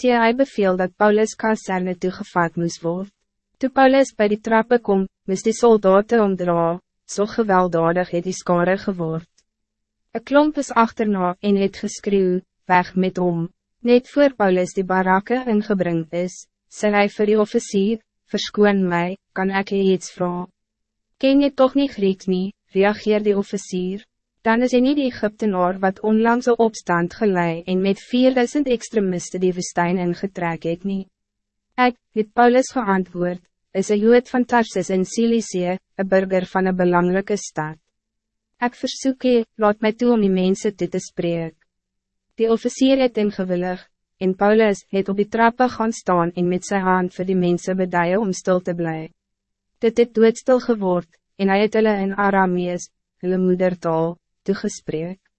Tie hy beveel dat Paulus kaserne toegevat moes word. Toe Paulus bij die trappe kom, moest die soldaten omdra, so gewelddadig het die skare geword. Een klomp is achterna en het geskreeuw, weg met om. Net voor Paulus die barakke ingebring is, sê hy vir die officier, verskoon mij, kan ik je iets vragen? Ken je toch niet Grieks nie, reageer die officier. Dan is hij niet die Egyptenaar wat onlangs een opstand gelei en met 4000 extremisten die woestijn ingetrek het nie. Ek, het Paulus geantwoord, is een jood van Tarsus in Cilicie, een burger van een belangrijke stad. Ik verzoek je, laat mij toe om die mensen dit te spreken. Die officier het ingewillig, en Paulus het op die trappe gaan staan en met zijn hand voor die mensen beduie om stil te blijven. Dit het doodstil geword, en hij het hulle in Aramees, hulle moedertaal, toegesprek.